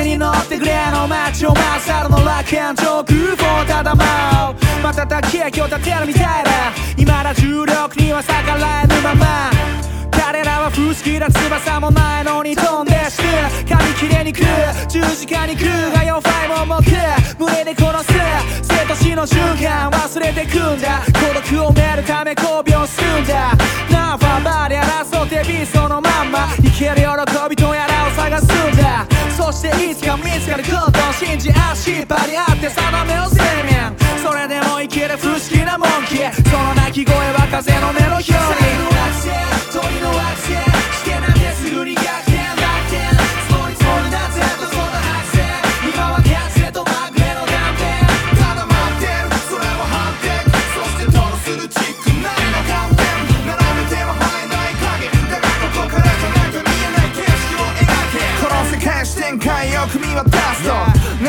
船に乗ってくれの街を勝るの楽園上空をただ舞う瞬き影を立てるみたいだ未だ重力には逆らえぬまま彼らは不思議な翼もないのに飛んで死ぬ紙切れに来る十字架に来るがよファイも持く胸で殺す生と死の瞬間忘れてくんだ孤独を埋めるため交尾か見つかることを信じ足引っ張り合って定めを生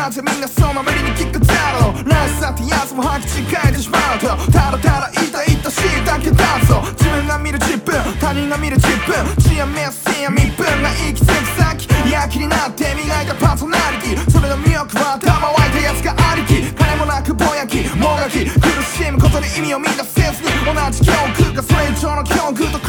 なぜみんなその無理に聞くだろう。らしさってやつも履き違えてしまうと。ただただ痛い痛しいだけだぞ。自分が見るチップ他人が見るチップ知やメッセや身分が行き着く先。やきになって磨いたパーソナリティ。それの魅力は頭湧いたやつがありき。金もなくぼやきもがき苦しむことに意味を見出せずに。同じ境遇かそれ以上の境遇と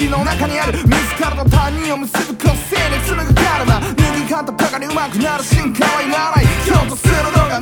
識の中にある。自らの他人を結ぶ個性で紡ぐカルマ人間観とバカに上手くなる進化はいらない。今日とするのが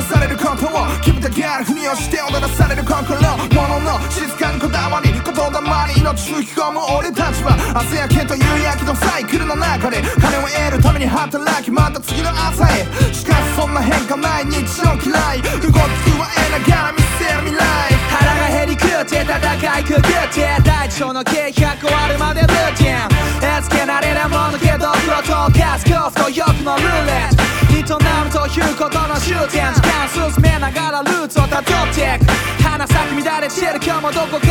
ってコントロールされることを君だけあるふりをして踊らされる心ものの静かにこだわり言霊に命吹き込む俺たちは朝焼けと夕焼けのサイクルの中で金を得るために働きまた次の朝へ。しかしそんな変化ない日常嫌い動き加えながら見せる未来。腹が減り食って戦いくぐって大腸の計100終わるまでルーティン。絵付けられるものけどプロとカスコフと欲のルーレット。営むということの終点。がらルーツをたどっていく。鼻先乱れ散る今日もどこか